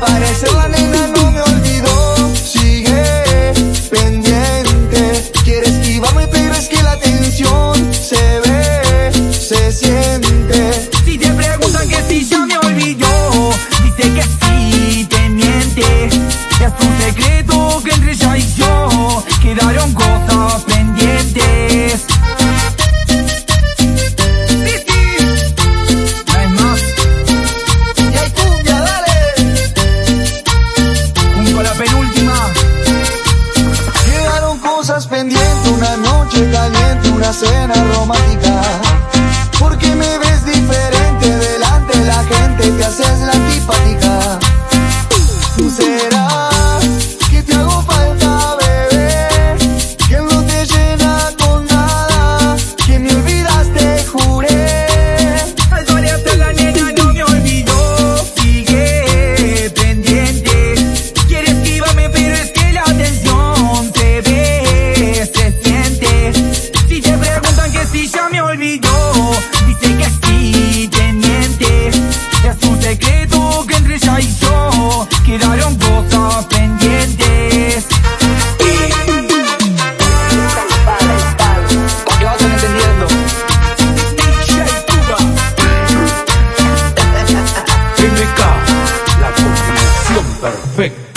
parecer la nena no me olvidó. Sigue pendiente. quieres Quiere esquivarme, pero es que la tensión se ve, se siente. Si te preguntan que si ya me olvidó, dice que sí, te miente. Es tu secreto que entre ella y yo quedaron noche caliente, una cena romántica. Dice que sí, que. Es un secreto que entre ella y yo quedaron cosas pendientes. Ya vas entendiendo. MK, la combinación perfecta.